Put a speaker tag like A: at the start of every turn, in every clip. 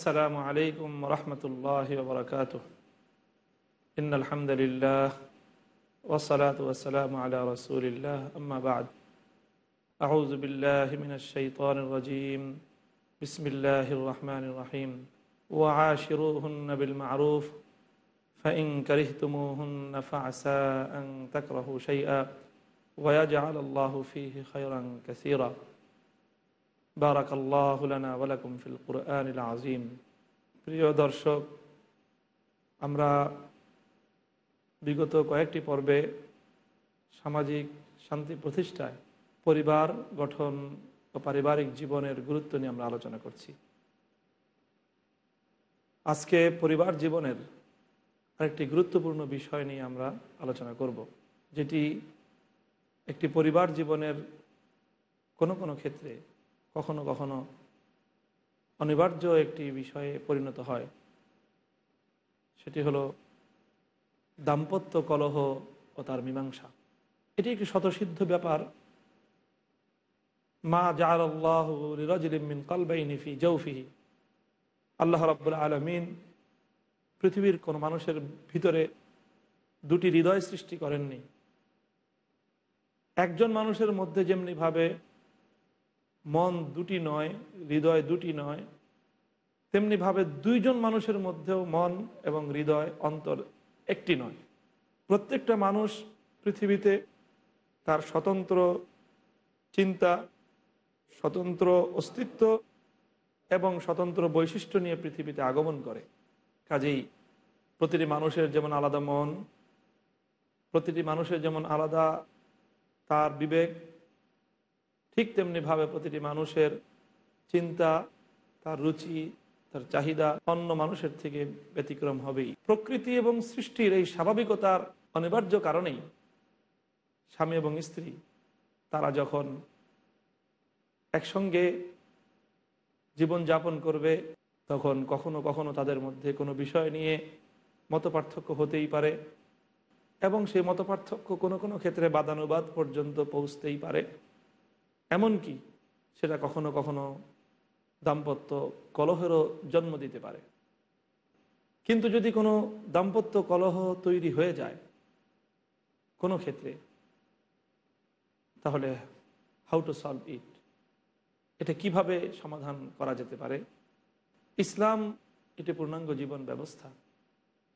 A: السلام عليكم ورحمة الله وبركاته. إن الحمد لله والصلاة والسلام على رسول الله. أما بعد أعوذ بالله من الشيطان الرجيم. بسم الله الرحمن الرحيم. وعاشروهن بالمعروف فإن كرهتموهن فعسى أن تكرهوا شيئا. ويجعل الله فيه خيرا كثيرا. বারাকাল্লাহুলানা ওয়ালাকুম feel কুরআনিল আজিম প্রিয় দর্শক, আমরা বিগত কয়েকটি পর্বে সামাজিক শান্তি প্রতিষ্ঠায় পরিবার গঠন ও পারিবারিক জীবনের গুরুত্ব নিয়ে আমরা আলোচনা করছি। আজকে পরিবার জীবনের আরেকটি গুরুত্বপূর্ণ বিষয় নিয়ে আমরা আলোচনা করব, যেটি একটি পরিবার জীবনের কোনো কোনো ক্ষেত্রে কখনো কখনো অনিবার্য একটি বিষয়ে পরিণত হয়। সেটি হলো দাম্পত্য কলহ ও তার মীমাংসা। এটি একটি শতসিদ্ধ ব্যাপার। মা জাআলিমিন কালবাইনিফি জৌফিহি আল্লাহ রাব্বুল আলমিন পৃথিবীর কোনো মানুষের ভিতরে দুটি হৃদয় সৃষ্টি করেননি। একজন মানুষের মধ্যে যেমনিভাবে মন দুটি নয়, হৃদয় দুটি নয় তেমনিভাবে দুইজন মানুষের মধ্যেও মন এবং হৃদয় অন্তর একটি নয়। প্রত্যেকটা মানুষ পৃথিবীতে তার স্বতন্ত্র চিন্তা, স্বতন্ত্র অস্তিত্ব এবং স্বতন্ত্র বৈশিষ্ট্য নিয়ে পৃথিবীতে আগমন করে। কাজেই প্রতিটি মানুষের যেমন আলাদা মন, প্রতিটি মানুষের যেমন আলাদা তার বিবেক ঠিক তেমনিভাবে প্রতিটি মানুষের চিন্তা, তার রুচি, তার চাহিদা অন্য মানুষের থেকে ব্যতিক্রম হবেই। প্রকৃতি এবং সৃষ্টির এই স্বাভাবিকতার অনিবার্য কারণেই স্বামী এবং স্ত্রী, তারা যখন একসঙ্গে জীবন যাপন করবে, তখন কখনো কখনো তাদের মধ্যে কোনো বিষয় নিয়ে মত হতেই পারে এবং সেই মত কোনো কোনো ক্ষেত্রে বাদানুবাদ পর্যন্ত পৌঁছতেই পারে। এমনকি সেটা কখনো কখনো দাম্পত্য কলহেরও জন্ম দিতে পারে। কিন্তু যদি কোনো দাম্পত্য কলহ তৈরি হয়ে যায় কোনো ক্ষেত্রে, তাহলে হাউ টু সলভ ইট এটা কীভাবে সমাধান করা যেতে পারে? ইসলাম এটি পূর্ণাঙ্গ জীবন ব্যবস্থা।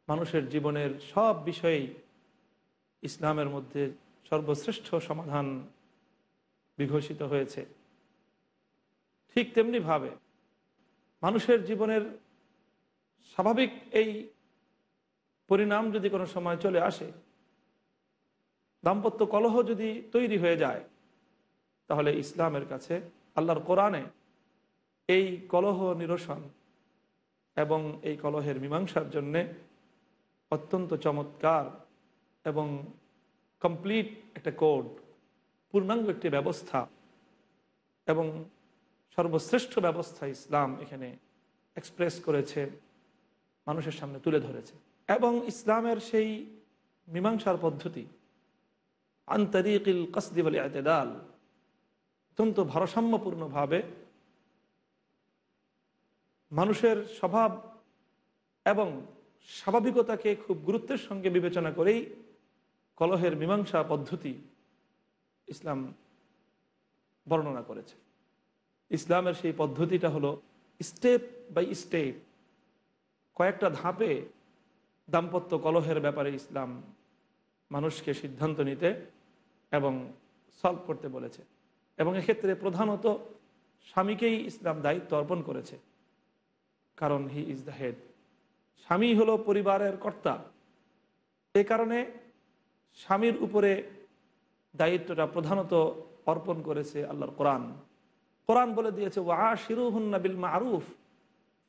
A: মানুষের জীবনের সব বিষয়েই ইসলামের মধ্যে সর্বশ্রেষ্ঠ সমাধান বিঘোষিত হয়েছে। ঠিক তেমনিভাবে মানুষের জীবনের স্বাভাবিক এই পরিণাম যদি কোনো সময় চলে আসে, দাম্পত্য কলহ যদি তৈরি হয়ে যায়, তাহলে ইসলামের কাছে আল্লাহর কোরআনে এই কলহ নিরসন এবং এই কলহের মীমাংসার জন্যে অত্যন্ত চমৎকার এবং কমপ্লিট একটা কোড পূর্ণাঙ্গ একটি ব্যবস্থা এবং সর্বশ্রেষ্ঠ ব্যবস্থা ইসলাম এখানে এক্সপ্রেস করেছে, মানুষের সামনে তুলে ধরেছে। এবং ইসলামের সেই মীমাংসার পদ্ধতি আন্তরিকিল কসদিবল এতেদাল অত্যন্ত ভারসাম্যপূর্ণভাবে মানুষের স্বভাব এবং স্বাভাবিকতাকে খুব গুরুত্বের সঙ্গে বিবেচনা করেই কলহের মীমাংসা পদ্ধতি ইসলাম বর্ণনা করেছে। ইসলামের সেই পদ্ধতিটা হলো স্টেপ বাই স্টেপ কয়েকটা ধাপে দাম্পত্য কলহের ব্যাপারে ইসলাম মানুষকে সিদ্ধান্ত নিতে এবং সলভ করতে বলেছে। এবং এক্ষেত্রে প্রধানত স্বামীকেই ইসলাম দায়িত্ব অর্পণ করেছে। কারণ হি ইজ দ্য হেড স্বামী হলো পরিবারের কর্তা। এ কারণে স্বামীর উপরে দায়িত্বটা প্রধানত অর্পণ করেছে আল্লাহর কোরআন। কোরআন বলে দিয়েছে ওয়া শিরু হুন্না বিল মারুফ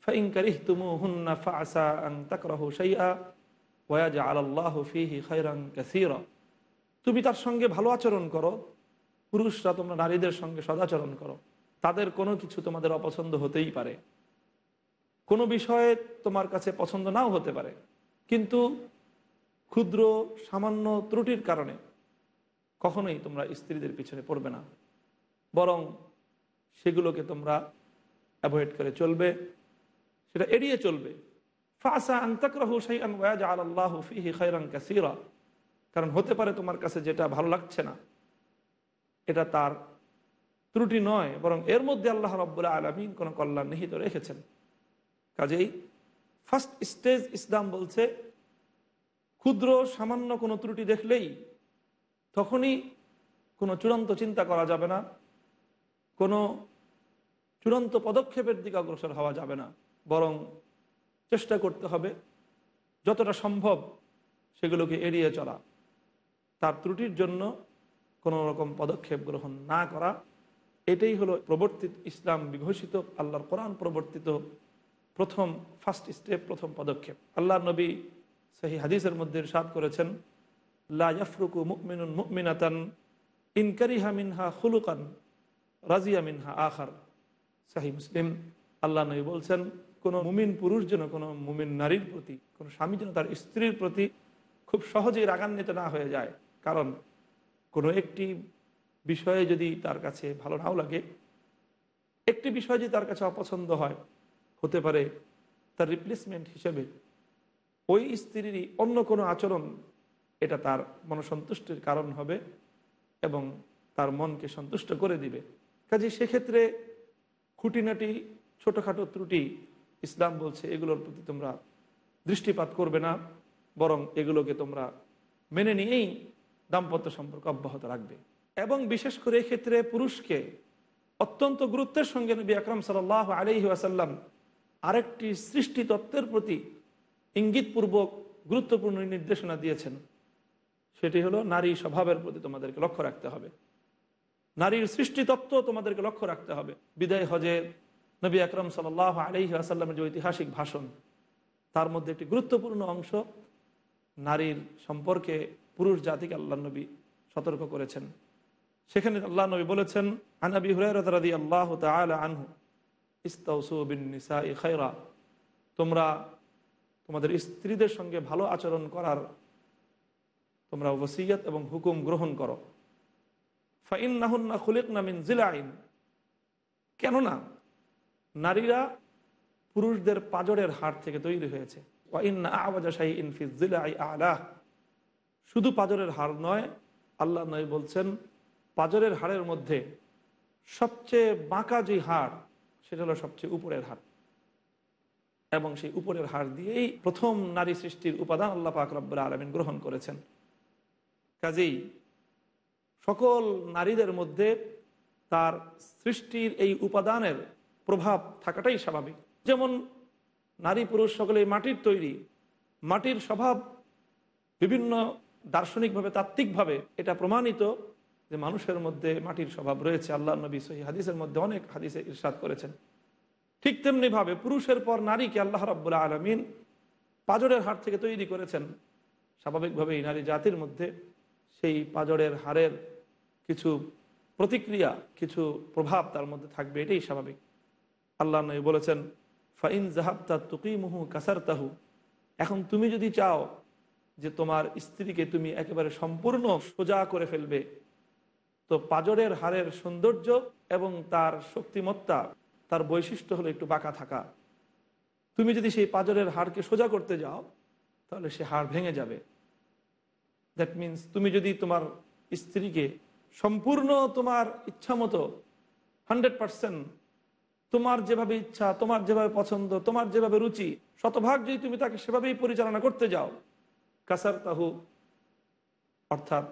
A: ফাইন কারিহ তুমু হুন্না ফাসা আং তাকরাহ সাইয়া ওয়াজা আল্লাহ ফিহি খৈরাং কাসিরা। তুমি তার সঙ্গে ভালো আচরণ করো, পুরুষরা তোমরা নারীদের সঙ্গে সদাচরণ করো। তাদের কোনো কিছু তোমাদের অপছন্দ হতেই পারে। কোনো বিষয়ে তোমার কাছে পছন্দ নাও হতে পারে। কিন্তু ক্ষুদ্র সামান্য ত্রুটির কারণে কখনোই তোমরা স্ত্রীদের পিছনে পড়বে না। বরং সেগুলোকে তোমরা অ্যাভয়েড করে চলবে, সেটা এড়িয়ে চলবে। ফাসা আন্তাকরাহু শাইআন ওয়াজআল আল্লাহু ফিহি খায়রান কাসীরা। কারণ হতে পারে তোমার কাছে যেটা ভালো লাগছে না, এটা তার ত্রুটি নয়, বরং এর মধ্যে আল্লাহ রব্বুল্লাহ আলমিন কোনো কল্যাণ নিহিত রেখেছেন। কাজেই ফার্স্ট স্টেজ ইসলাম বলছে, ক্ষুদ্র সামান্য কোনো ত্রুটি দেখলেই তখনই কোনো চূড়ান্ত চিন্তা করা যাবে না, কোনো চূড়ান্ত পদক্ষেপের দিকে অগ্রসর হওয়া যাবে না, বরং চেষ্টা করতে হবে যতটা সম্ভব সেগুলোকে এড়িয়ে চলা। তার ত্রুটির জন্য কোনো রকম পদক্ষেপ গ্রহণ না করা, এটাই হলো প্রবর্তিত ইসলাম বিঘোষিত, আল্লাহর কোরআন প্রবর্তিত প্রথম ফার্স্ট স্টেপ প্রথম পদক্ষেপ। আল্লাহ নবী সেই হাদিসের মধ্যে সাদ করেছেন লা ইয়াফরুকু মুকমিনুন মুকমিনাতান ইনকারিহা মিনহা খুলুকান, রাজিয়া মিনহা আখার। সাহি মুসলিম, আল্লাহ নবী বলছেন, কোনো মুমিন পুরুষ যেন কোনো মুমিন নারীর প্রতি, কোনো স্বামী যেন তার স্ত্রীর প্রতি খুব সহজেই রাগান্বিত না হয়ে যায়। কারণ কোনো একটি বিষয়ে যদি তার কাছে ভালো নাও লাগে, একটি বিষয় যদি তার কাছে অপছন্দ হয়, হতে পারে তার রিপ্লেসমেন্ট হিসেবে ওই স্ত্রীরই অন্য কোনো আচরণ এটা তার মনসন্তুষ্টির কারণ হবে এবং তার মনকে সন্তুষ্ট করে দিবে। কাজে সেক্ষেত্রে খুঁটিনাটি, ছোটোখাটো ত্রুটি, ইসলাম বলছে এগুলোর প্রতি তোমরা দৃষ্টিপাত করবে না, বরং এগুলোকে তোমরা মেনে নিয়েই দাম্পত্য সম্পর্ক অব্যাহত রাখবে। এবং বিশেষ করে ক্ষেত্রে পুরুষকে অত্যন্ত গুরুত্বের সঙ্গে নবী আকরম সাল আলহি আসাল্লাম আরেকটি সৃষ্টি তত্ত্বের প্রতি ইঙ্গিতপূর্বক গুরুত্বপূর্ণ নির্দেশনা দিয়েছেন। সেটি হলো নারী স্বভাবের প্রতি তোমাদেরকে লক্ষ্য রাখতে হবে। নারীর সৃষ্টি তত্ত্ব তোমাদেরকে লক্ষ্য রাখতে হবে। বিদায় হজে নবী আকরম সাল আলহি আসাল্লামের যে ঐতিহাসিক ভাষণ, তার মধ্যে একটি গুরুত্বপূর্ণ অংশ নারীর সম্পর্কে পুরুষ জাতিকে আল্লাহ নবী সতর্ক করেছেন। সেখানে আল্লাহ নবী বলেছেন আনাবি হুরারদি আল্লাহ আনহু, ইস্তাউসু বিন তোমরা তোমাদের স্ত্রীদের সঙ্গে ভালো আচরণ করার তোমরা ওসিয়ত এবং হুকুম গ্রহণ করো। ফাইন নাহুন্না খুলিক নামিন জিলা আইন কেননা, নারীরা পুরুষদের পাজরের হাড় থেকে তৈরি হয়েছে। শুধু পাজরের হাড় নয়, আল্লাহ নয় বলছেন, পাজরের হাড়ের মধ্যে সবচেয়ে বাঁকা যে হাড়, সেটা হলো সবচেয়ে উপরের হাড়। এবং সেই উপরের হাড় দিয়েই প্রথম নারী সৃষ্টির উপাদান আল্লাহ পাক রব্বুল আলমিন গ্রহণ করেছেন। কাজেই সকল নারীদের মধ্যে তার সৃষ্টির এই উপাদানের প্রভাব থাকাটাই স্বাভাবিক। যেমন নারী পুরুষ সকলেই মাটির তৈরি। মাটির স্বভাব বিভিন্ন দার্শনিকভাবে, তাত্ত্বিকভাবে এটা প্রমাণিত যে মানুষের মধ্যে মাটির স্বভাব রয়েছে। আল্লাহ নবী সহি হাদিসের মধ্যে অনেক হাদিসে ইরশাদ করেছেন। ঠিক তেমনিভাবে পুরুষের পর নারীকে আল্লাহ রাবুল্লাহ আলমিন পাজরের হাড় থেকে তৈরি করেছেন। স্বাভাবিকভাবেই নারী জাতির মধ্যে সেই পাজরের হাড়ের কিছু প্রতিক্রিয়া, কিছু প্রভাব তার মধ্যে থাকবে, এটাই স্বাভাবিক। আল্লাহ নবী বলেছেন, ফাইন জাহাবতা তুকিমুহু কাসারতাহু। এখন তুমি যদি চাও যে তোমার স্ত্রীকে তুমি একেবারে সম্পূর্ণ সোজা করে ফেলবে, তো পাজরের হাড়ের সৌন্দর্য এবং তার শক্তিমত্তা, তার বৈশিষ্ট্য হলো একটু বাঁকা থাকা। তুমি যদি সেই পাজরের হাড়কে সোজা করতে যাও, তাহলে সে হাড় ভেঙে যাবে। দ্যাট মিন্স তুমি যদি তোমার স্ত্রীকে সম্পূর্ণ তোমার ইচ্ছা মতো হান্ড্রেড পারসেন্ট তোমার যেভাবে ইচ্ছা, তোমার যেভাবে পছন্দ, তোমার যেভাবে রুচি, শতভাগ যদি তুমি তাকে সেভাবেই পরিচালনা করতে যাও কাসার তাহু অর্থাৎ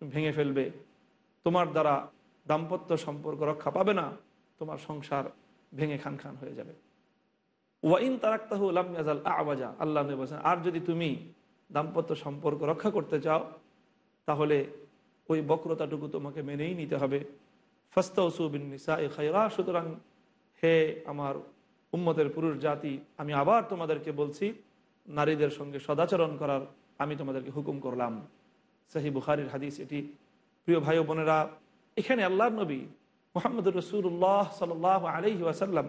A: ভেঙে ফেলবে, তোমার দ্বারা দাম্পত্য সম্পর্ক রক্ষা পাবে না, তোমার সংসার ভেঙে খান খান হয়ে যাবে। ওয়াইন তারাক্তাহু লামিয়াজাল আওয়াজা, আল্লাহ বলছেন, আর যদি তুমি দাম্পত্য সম্পর্ক রক্ষা করতে চাও, তাহলে ওই বক্রতাটুকু তোমাকে মেনেই নিতে হবে। ফস্তাউসুবিন নিসা এ খাইরা সুতরাং হে আমার উম্মতের পুরুষ জাতি, আমি আবার তোমাদেরকে বলছি, নারীদের সঙ্গে সদাচরণ করার আমি তোমাদেরকে হুকুম করলাম। সাহি বুখারির হাদিস এটি। প্রিয় ভাই বোনেরা, এখানে আল্লাহ নবী মোহাম্মদ রসুল্লাহ সাল আলহি ওয়াসাল্লাম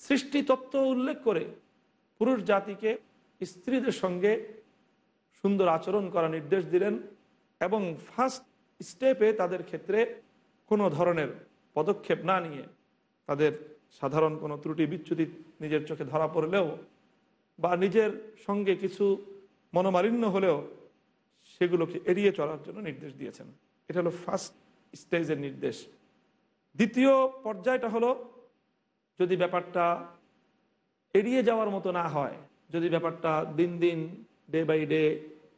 A: সৃষ্টি তত্ত্ব উল্লেখ করে পুরুষ জাতিকে স্ত্রীদের সঙ্গে সুন্দর আচরণ করা নির্দেশ দিলেন এবং ফার্স্ট স্টেপে তাদের ক্ষেত্রে কোনো ধরনের পদক্ষেপ না নিয়ে তাদের সাধারণ কোনো ত্রুটি বিচ্যুতি নিজের চোখে ধরা পড়লেও বা নিজের সঙ্গে কিছু মনোমালিন্য হলেও সেগুলোকে এড়িয়ে চলার জন্য নির্দেশ দিয়েছেন। এটা হলো ফার্স্ট স্টেজের নির্দেশ। দ্বিতীয় পর্যায়টা হলো যদি ব্যাপারটা এড়িয়ে যাওয়ার মতো না হয় যদি ব্যাপারটা দিন দিন ডে বাই ডে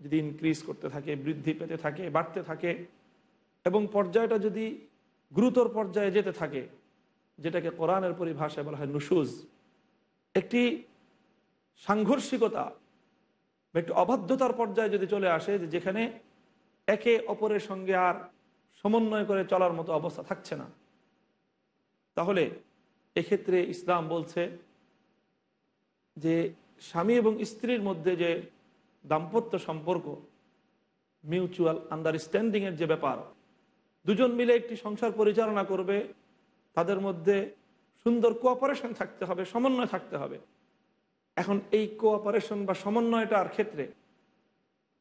A: যদি ইনক্রিজ করতে থাকে, বৃদ্ধি পেতে থাকে, বাড়তে থাকে, এবং পর্যায়টা যদি গুরুতর পর্যায়ে যেতে থাকে, যেটাকে কোরআনের পরিভাষায় বলা হয় নুসুজ, একটি সাংঘর্ষিকতা একটি অবাধ্যতার পর্যায়ে যদি চলে আসে, যে যেখানে একে অপরের সঙ্গে আর সমন্বয় করে চলার মতো অবস্থা থাকছে না, তাহলে এক্ষেত্রে ইসলাম বলছে যে স্বামী এবং স্ত্রীর মধ্যে যে দাম্পত্য সম্পর্ক মিউচুয়াল আন্ডারস্ট্যান্ডিংয়ের যে ব্যাপার, দুজন মিলে একটি সংসার পরিচালনা করবে, তাদের মধ্যে সুন্দর কোঅপারেশন থাকতে হবে, সমন্বয় থাকতে হবে। এখন এই কোঅপারেশন বা সমন্বয়টার ক্ষেত্রে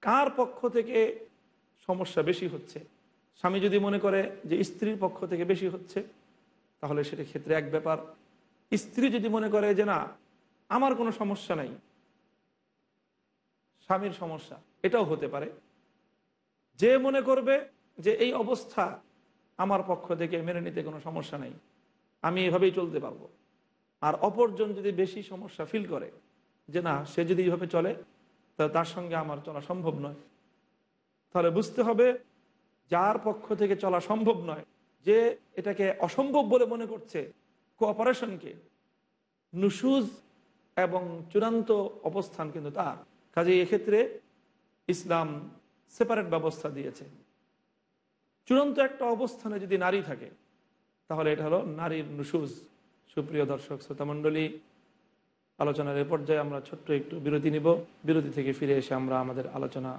A: কার পক্ষ থেকে সমস্যা বেশি হচ্ছে? স্বামী যদি মনে করে যে স্ত্রীর পক্ষ থেকে বেশি হচ্ছে, তাহলে সেটা ক্ষেত্রে এক ব্যাপার। স্ত্রী যদি মনে করে যে না আমার কোনো সমস্যা নাই। স্বামীর সমস্যা, এটাও হতে পারে। যে মনে করবে যে এই অবস্থা আমার পক্ষ থেকে মেনে নিতে কোনো সমস্যা নেই, আমি এভাবেই চলতে পারব। আর অপরজন যদি বেশি সমস্যা ফিল করে, যে না, সে যদি এইভাবে চলে, তাহলে তার সঙ্গে আমার চলা সম্ভব নয়। তাহলে বুঝতে হবে, যার পক্ষ থেকে চলা সম্ভব নয়, যে এটাকে অসম্ভব বলে মনে করছে কোঅপারেশনকে নুসুজ এবং চূড়ান্ত অবস্থান কিন্তু তার। কাজে এক্ষেত্রে ইসলাম সেপারেট ব্যবস্থা দিয়েছে। চূড়ান্ত একটা অবস্থানে যদি নারী থাকে, তাহলে এটা হলো নারীর নুসুজ। সুপ্রিয় দর্শক, শ্রোতামণ্ডলী, আলোচনার এ পর্যায়ে আমরা ছোট্ট একটু বিরতি নিব। বিরতি থেকে ফিরে এসে আমরা আমাদের আলোচনা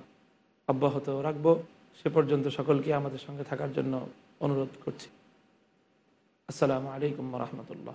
A: অব্যাহত রাখব। সে পর্যন্ত সকলকে আমাদের সঙ্গে থাকার জন্য অনুরোধ করছি। আসসালামু আলাইকুম রহমতুল্লাহ।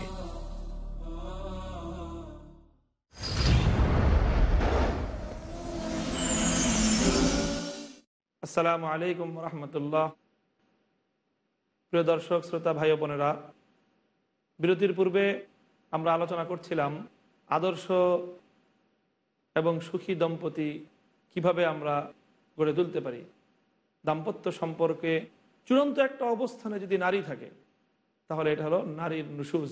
A: আসসালামু আলাইকুম রহমতুল্লাহ। প্রিয় দর্শক, শ্রোতা, ভাই বোনেরা, বিরতির পূর্বে আমরা আলোচনা করছিলাম আদর্শ এবং সুখী দম্পতি কীভাবে আমরা গড়ে তুলতে পারি। দাম্পত্য সম্পর্কে চূড়ান্ত একটা অবস্থানে যদি নারী থাকে, তাহলে এটা হলো নারীর নুসুজ।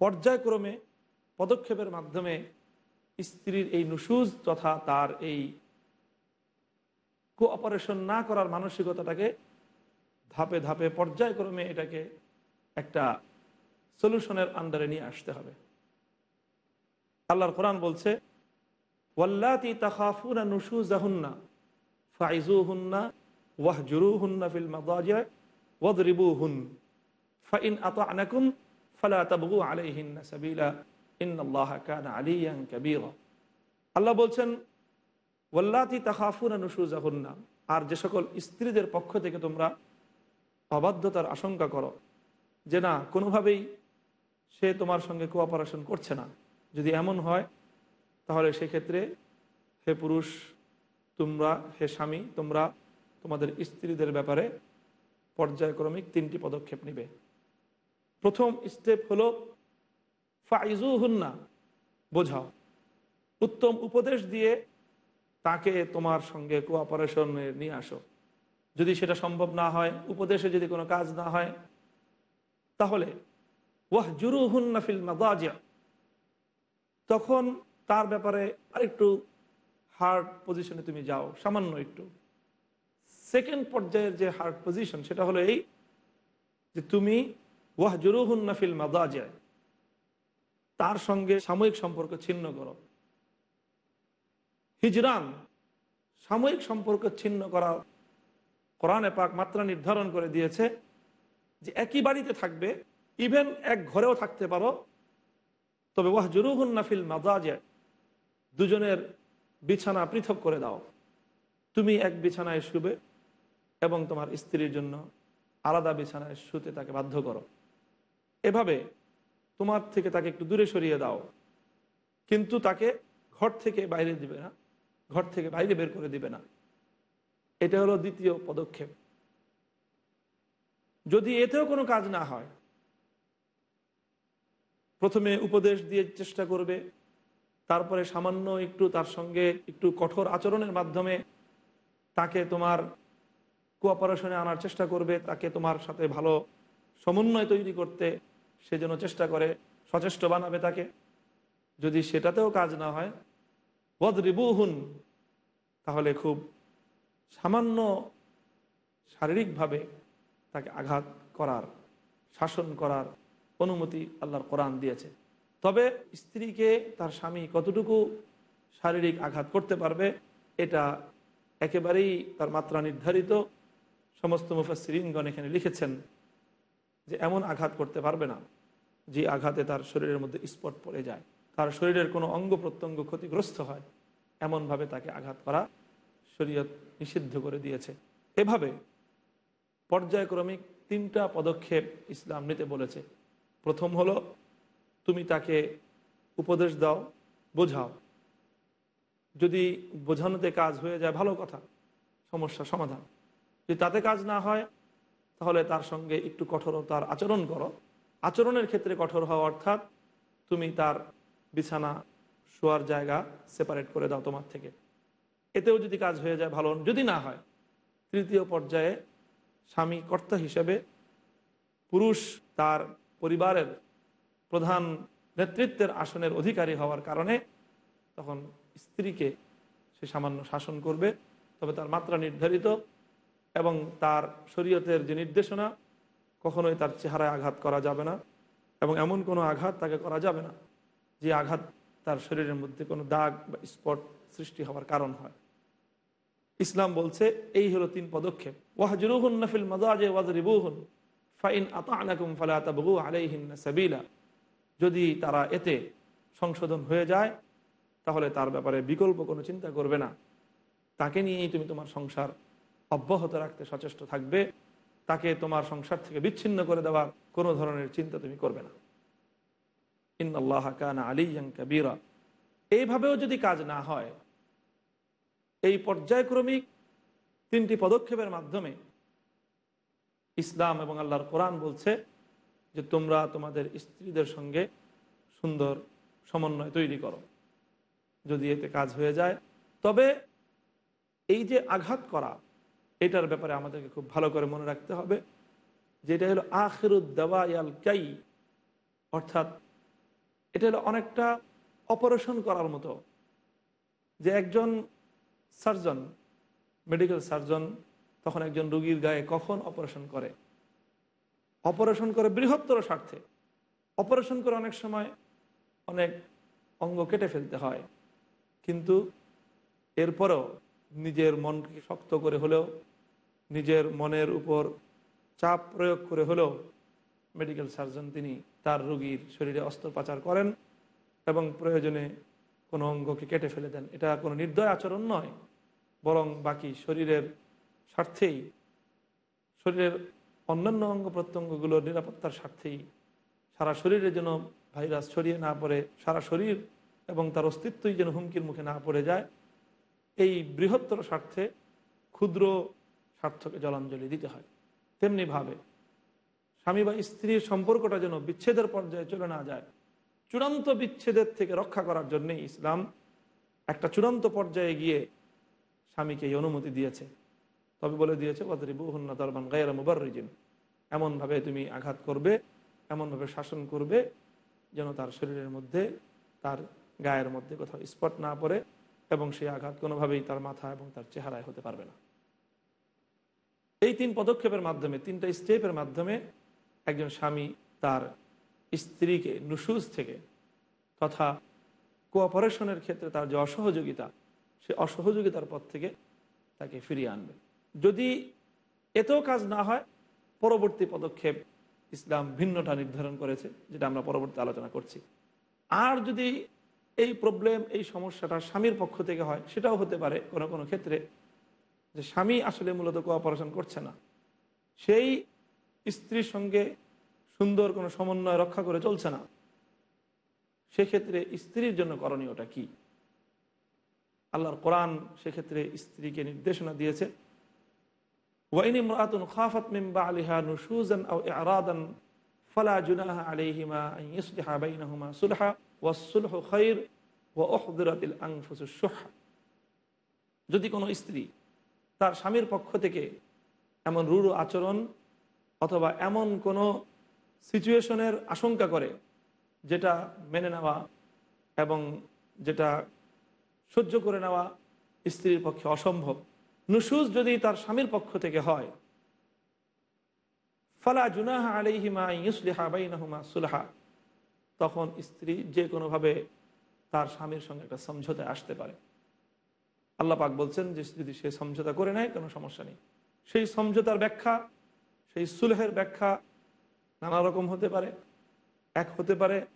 A: পর্যায়ক্রমে পদক্ষেপের মাধ্যমে স্ত্রীর এই নুসুজ তথা তার এই কোঅপারেশন না করার মানসিকতাটাকে ধাপে ধাপে পর্যায়ক্রমে এটাকে একটা সলিউশনের আন্ডারে নিয়ে আসতে হবে। আল্লাহর কোরআন বলছে, ওয়াল্লাতি তাখাফুনা নুসুজাহুন্না ফাইজুহুন্না ওয়াহজুরুহুন্না ফিল মাদাজিয়া ওয়াদরিবুহুন। ফাইন আতানাকুম ফালা তাবগু আলাইহিন্না সাবিলা। ইন্নাল্লাহা কানা আলিয়ান কাবীরা। আল্লাহ বলছেন ওয়াল্লাতি তাখাফুনা নুসুজাহুন্না আর যে সকল স্ত্রীদের পক্ষ থেকে তোমরা অবাধ্যতার আশঙ্কা করো যে না, কোনোভাবেই সে তোমার সঙ্গে কোঅপারেশন করছে না। যদি এমন হয়, তাহলে সেক্ষেত্রে হে পুরুষ, তোমরা, হে স্বামী, তোমরা তোমাদের স্ত্রীদের ব্যাপারে পর্যায়ক্রমিক তিনটি পদক্ষেপ নিবে। প্রথম স্টেপ হল ফাইজু হুন্না বোঝাও। উত্তম উপদেশ দিয়ে তাকে তোমার সঙ্গে কোঅপারেশনে নিয়ে আসো। যদি সেটা সম্ভব না হয়, উপদেশে যদি কোনো কাজ না হয়, তাহলে ওয়াহ জুরু হুন্না ফিল মাদাজিয়া তখন তার ব্যাপারে আরেকটু হার্ড পজিশনে তুমি যাও, সামান্য একটু। সেকেন্ড পর্যায়ের যে হার্ড পজিশন সেটা হলো এই যে তুমি ওয়াহ জুরুহুন নাফিল মাদাজিয়া তার সঙ্গে সাময়িক সম্পর্ক ছিন্ন করো। হিজরান, সাময়িক সম্পর্ক ছিন্ন করা কোরআনে পাক মাত্রা নির্ধারণ করে দিয়েছে যে একই বাড়িতে থাকবে ইভেন এক ঘরেও থাকতে পারো। তবে ওয়াহ জুরুহুন নাফিল মাদাজে দুজনের বিছানা পৃথক করে দাও। তুমি এক বিছানায় শুবে এবং তোমার স্ত্রীর জন্য আলাদা বিছানায় শুতে তাকে বাধ্য করো। এভাবে তোমার থেকে তাকে একটু দূরে সরিয়ে দাও। কিন্তু তাকে ঘর থেকে বাইরে দিবে না। ঘর থেকে বাইরে বের করে দিবে না। এটা হলো দ্বিতীয় পদক্ষেপ। যদি এতেও কোনো কাজ না হয়, প্রথমে উপদেশ দিয়ে চেষ্টা করবে, তারপরে সামান্য একটু তার সঙ্গে একটু কঠোর আচরণের মাধ্যমে তাকে তোমার কোঅপারেশনে আনার চেষ্টা করবে, তাকে তোমার সাথে ভালো সমন্বয় তৈরি করতে সে যেন চেষ্টা করে, সচেষ্ট বানাবে তাকে। যদি সেটাতেও কাজ না হয় বদরিবুহুন তাহলে খুব সামান্য শারীরিকভাবে তাকে আঘাত করার, শাসন করার অনুমতি আল্লাহর কোরআন দিয়েছে। তবে স্ত্রীকে তার স্বামী কতটুকু শারীরিক আঘাত করতে পারবে, এটা একেবারেই তার মাত্রা নির্ধারিত। সমস্ত মুফাসিরিনগণ এখানে লিখেছেন যে এমন আঘাত করতে পারবে না, যে আঘাতে তার শরীরের মধ্যে স্পট পড়ে যায়। তার শরীরের কোনো অঙ্গ প্রত্যঙ্গ ক্ষতিগ্রস্ত হয়, এমনভাবে তাকে আঘাত করা শরীয়ত নিষিদ্ধ করে দিয়েছে। এভাবে পর্যায়ক্রমিক তিনটা পদক্ষেপ ইসলাম নিতে বলেছে। প্রথম হলো, তুমি তাকে উপদেশ দাও, বোঝাও। যদি বোঝানোতে কাজ হয়ে যায়, ভালো কথা, সমস্যা সমাধান। যদি তাতে কাজ না হয়, তাহলে তার সঙ্গে একটু কঠোরতার আচরণ করো। আচরণের ক্ষেত্রে কঠোর হওয়া অর্থাৎ, তুমি তার বিছানা শোয়ার জায়গা সেপারেট করে দাও তোমার থেকে। এতেও যদি কাজ হয়ে যায়, ভালো। যদি না হয়, তৃতীয় পর্যায়ে স্বামী কর্তা হিসেবে পুরুষ তার পরিবারের প্রধান নেতৃত্বের আসনের অধিকারী হওয়ার কারণে তখন স্ত্রীকে সে সামান্য শাসন করবে। তবে তার মাত্রা নির্ধারিত এবং তার শরীয়তের যে নির্দেশনা, কখনোই তার চেহারায় আঘাত করা যাবে না এবং এমন কোনো আঘাত তাকে করা যাবে না। যে আঘাত তার শরীরের মধ্যে কোনো দাগ বা স্পট সৃষ্টি হওয়ার কারণ হয়। ইসলাম বলছে, এই হলো তিন পদক্ষেপ। ওয়াহজুরুহুন ফাইন সাবিলা। যদি তারা এতে সংশোধন হয়ে যায়, তাহলে তার ব্যাপারে বিকল্প কোনো চিন্তা করবে না। তাকে নিয়েই তুমি তোমার সংসার অব্যাহত রাখতে সচেষ্ট থাকবে। তাকে তোমার সংসার থেকে বিচ্ছিন্ন করে দেওয়ার কোনো ধরনের চিন্তা তুমি করবে না। কানা কাবিরা। এইভাবেও যদি কাজ না হয়, এই পর্যায়ক্রমিক তিনটি পদক্ষেপের মাধ্যমে ইসলাম এবং আল্লাহর কোরআন বলছে যে, তোমরা তোমাদের স্ত্রীদের সঙ্গে সুন্দর সমন্বয় তৈরি করো। যদি এতে কাজ হয়ে যায়, তবে এই যে আঘাত করা, এটার ব্যাপারে আমাদেরকে খুব ভালো করে মনে রাখতে হবে যেটা হলো আখিরুদ্দাওয়া ইয়াল কাই অর্থাৎ এটা হলো অনেকটা অপারেশন করার মতো। যে একজন সার্জন মেডিকেল সার্জন তখন একজন রুগীর গায়ে কখন অপারেশন করে? অপারেশন করে বৃহত্তর স্বার্থে। অপারেশন করে অনেক সময় অনেক অঙ্গ কেটে ফেলতে হয়। কিন্তু এরপরও নিজের মনকে শক্ত করে হলেও, নিজের মনের উপর চাপ প্রয়োগ করে হলেও মেডিকেল সার্জন তিনি তার রোগীর শরীরে অস্ত্রোপচার করেন এবং প্রয়োজনে কোনো অঙ্গকে কেটে ফেলে দেন। এটা কোনো নির্দয় আচরণ নয়, বরং বাকি শরীরের স্বার্থেই, শরীরের অন্যান্য অঙ্গ প্রত্যঙ্গগুলোর নিরাপত্তার স্বার্থেই সারা শরীরে যেন ভাইরাস ছড়িয়ে না পড়ে, সারা শরীর এবং তার অস্তিত্বই যেন হুমকির মুখে না পড়ে যায়, এই বৃহত্তর স্বার্থে ক্ষুদ্র স্বার্থকে জলাঞ্জলি দিতে হয়। তেমনিভাবে স্বামী বা স্ত্রীর সম্পর্কটা যেন বিচ্ছেদের পর্যায়ে চলে না যায়। চূড়ান্ত বিচ্ছেদের থেকে রক্ষা করার জন্যে ইসলাম একটা চূড়ান্ত পর্যায়ে গিয়ে স্বামীকে এই অনুমতি দিয়েছে। তবে বলে দিয়েছে বদরি বহুন্না দরবান গায়ের মুবার রিজিম এমনভাবে তুমি আঘাত করবে, এমনভাবে শাসন করবে, যেন তার শরীরের মধ্যে, তার গায়ের মধ্যে কোথাও স্পট না পড়ে এবং সেই আঘাত কোনোভাবেই তার মাথা এবং তার চেহারায় হতে পারবে না। এই তিন পদক্ষেপের মাধ্যমে, তিনটা স্টেপের মাধ্যমে একজন স্বামী তার স্ত্রীকে নুসুজ থেকে তথা কোঅপারেশনের ক্ষেত্রে তার যে অসহযোগিতা, সে অসহযোগিতার পথ থেকে তাকে ফিরিয়ে আনবে। যদি এতেও কাজ না হয়, পরবর্তী পদক্ষেপ ইসলাম ভিন্নটা নির্ধারণ করেছে, যেটা আমরা পরবর্তী আলোচনা করছি। আর যদি এই প্রবলেম এই সমস্যাটা স্বামীর পক্ষ থেকে হয়, সেটাও হতে পারে কোনো কোনো ক্ষেত্রে যে স্বামী আসলে মূলত কোঅপারেশন করছে না। সেই স্ত্রীর সঙ্গে সুন্দর কোনো সমন্বয় রক্ষা করে চলছে না। সেক্ষেত্রে স্ত্রীর জন্য করণীয়টা কি? আল্লাহর কোরআন সেক্ষেত্রে স্ত্রীকে নির্দেশনা দিয়েছে। খাফাত মিন বালিহা নুশুজান আও ফালা জুনাহা ইসলিহা বাইনাহুমা সুলহা ওয়া যদি কোনো স্ত্রী তার স্বামীর পক্ষ থেকে এমন রূঢ় আচরণ অথবা এমন কোনো সিচুয়েশনের আশঙ্কা করে যেটা মেনে নেওয়া এবং যেটা সহ্য করে নেওয়া স্ত্রীর পক্ষে অসম্ভব। নুসুজ যদি তার স্বামীর পক্ষ থেকে হয়, ফালা জুনাহা আলাইহিমা ইউসলিহা বাইনাহুমা সুলহা, তখন স্ত্রী যে কোনোভাবে তার স্বামীর সঙ্গে একটা সমঝোতায় আসতে পারে। আল্লাহ পাক বলছেন যে যদি সে সমঝোতা করে নেয়, কোনো সমস্যা নেই। সেই সমঝোতার ব্যাখ্যা সেই সুলহের ব্যাখ্যা নানা রকম হতে পারে। এক হতে পারে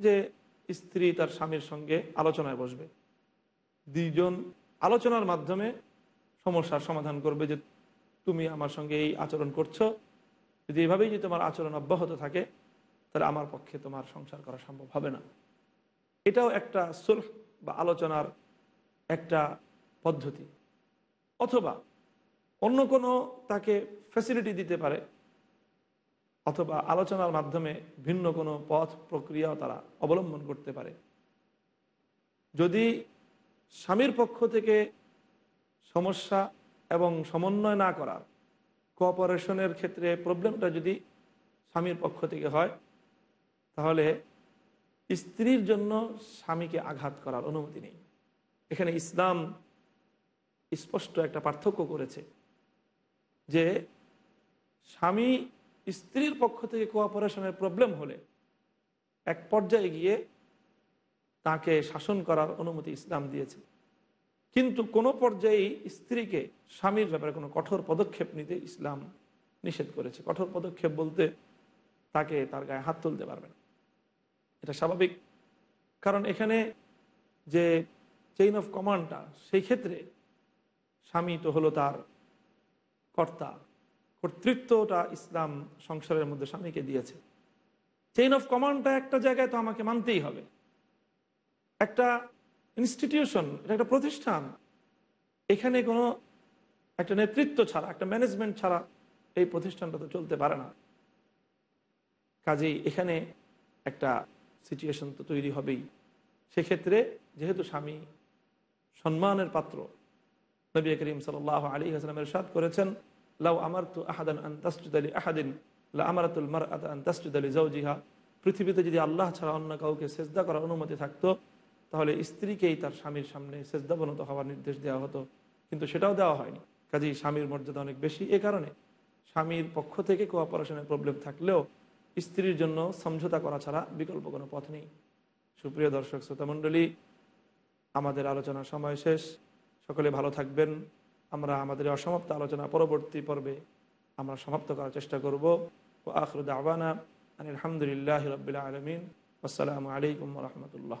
A: যে স্ত্রী তার স্বামীর সঙ্গে আলোচনায় বসবে। দুইজন আলোচনার মাধ্যমে সমস্যার সমাধান করবে যে, তুমি আমার সঙ্গে এই আচরণ করছ। যদি এভাবেই যদি তোমার আচরণ অব্যাহত থাকে, তাহলে আমার পক্ষে তোমার সংসার করা সম্ভব হবে না। এটাও একটা সুলহ বা আলোচনার একটা পদ্ধতি। অথবা অন্য কোনো তাকে ফ্যাসিলিটি দিতে পারে, অথবা আলোচনার মাধ্যমে ভিন্ন কোনো পথ, প্রক্রিয়াও তারা অবলম্বন করতে পারে। যদি স্বামীর পক্ষ থেকে সমস্যা এবং সমন্বয় না করার, কোঅপারেশনের ক্ষেত্রে প্রবলেমটা যদি স্বামীর পক্ষ থেকে হয়, তাহলে স্ত্রীর জন্য স্বামীকে আঘাত করার অনুমতি নেই। এখানে ইসলাম স্পষ্ট একটা পার্থক্য করেছে যে স্বামী স্ত্রীর পক্ষ থেকে কোঅপারেশনের প্রবলেম হলে এক পর্যায়ে গিয়ে তাকে শাসন করার অনুমতি ইসলাম দিয়েছে। কিন্তু কোনো পর্যায়েই স্ত্রীকে স্বামীর ব্যাপারে কোনো কঠোর পদক্ষেপ নিতে ইসলাম নিষেধ করেছে। কঠোর পদক্ষেপ বলতে তাকে তার গায়ে হাত তুলতে পারবে না। এটা স্বাভাবিক। কারণ এখানে যে চেইন অফ কমান্ডটা সেই ক্ষেত্রে স্বামী তো হলো তার কর্তা। কর্তৃত্বটা ইসলাম সংসারের মধ্যে স্বামীকে দিয়েছে। চেইন অফ কমান্ডটা একটা জায়গায় তো আমাকে মানতেই হবে। একটা ইনস্টিটিউশন একটা প্রতিষ্ঠান, এখানে কোনো একটা নেতৃত্ব ছাড়া, একটা ম্যানেজমেন্ট ছাড়া এই প্রতিষ্ঠানটা তো চলতে পারে না। কাজেই এখানে একটা সিচুয়েশন তো তৈরি হবেই। সেক্ষেত্রে যেহেতু স্বামী সম্মানের পাত্র, নবী করিম সাল আলী হাসলামের সাদ করেছেন লাউ আমার তু আহাদান আহাদিন, লা আমারাতুল মার আন তাসজুদ আলী জাউজিহা পৃথিবীতে যদি আল্লাহ ছাড়া অন্য কাউকে সেজদা করার অনুমতি থাকতো, তাহলে স্ত্রীকেই তার স্বামীর সামনে সেজদাবনত হওয়ার নির্দেশ দেওয়া হতো। কিন্তু সেটাও দেওয়া হয়নি। কাজেই স্বামীর মর্যাদা অনেক বেশি। এ কারণে স্বামীর পক্ষ থেকে কোঅপারেশনের প্রবলেম থাকলেও স্ত্রীর জন্য সমঝোতা করা ছাড়া বিকল্প কোনো পথ নেই। সুপ্রিয় দর্শক, শ্রোতামণ্ডলী, আমাদের আলোচনার সময় শেষ। সকলে ভালো থাকবেন। আমরা আমাদের অসমাপ্ত আলোচনা পরবর্তী পর্বে আমরা সমাপ্ত করার চেষ্টা করব। ও আখরুদ আবানা আলহামদুলিল্লাহ রবিল্লা আলমিন। আসসালামু আলাইকুম রহমতুল্লাহ।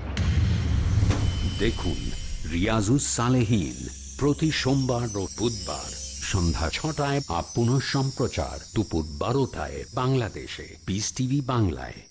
B: দেখুন রিয়াজুস সালেহীন প্রতি সোমবার ও বুধবার সন্ধ্যা ছটায় আপ সম্প্রচার দুপুর বারোটায় বাংলাদেশে পিস টিভি বাংলায়।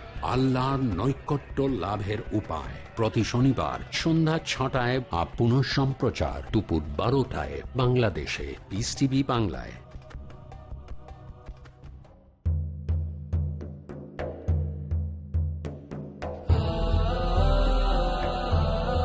B: আল্লাহর নৈকট্য লাভের উপায়। প্রতি শনিবার সন্ধ্যা ছটায় আপ পুনঃ সম্প্রচার দুপুর বারোটায় বাংলাদেশে। পিস টিভি বাংলায়।